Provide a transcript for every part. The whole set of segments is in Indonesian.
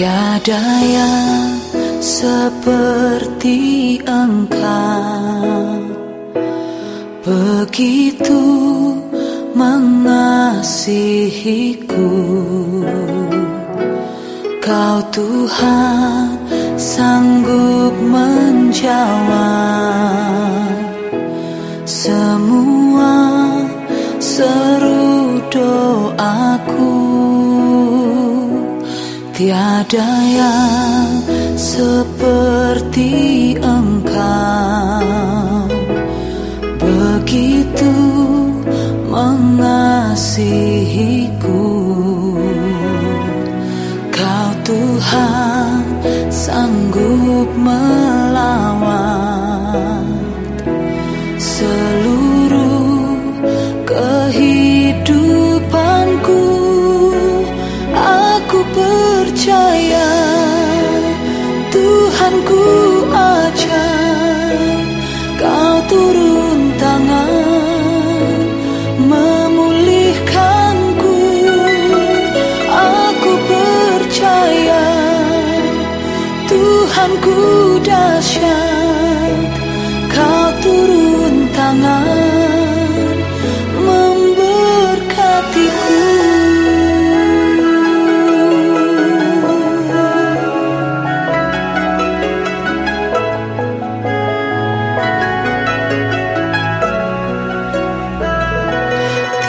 Tiada yang seperti engkau. Begitu mengasihiku. Kau Tuhan sanggup menjawab Semua seru doaku Tiada yang seperti engkau Memulihkanku. Aku percaya Tuhanku dahsyat Kau turun tangan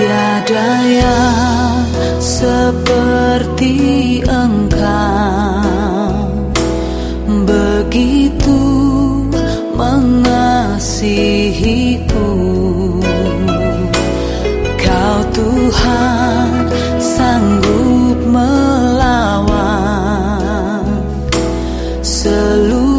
Tiada yang seperti engkau. Begitu mengasihiku. Kau Tuhan sanggup melawan Seluruh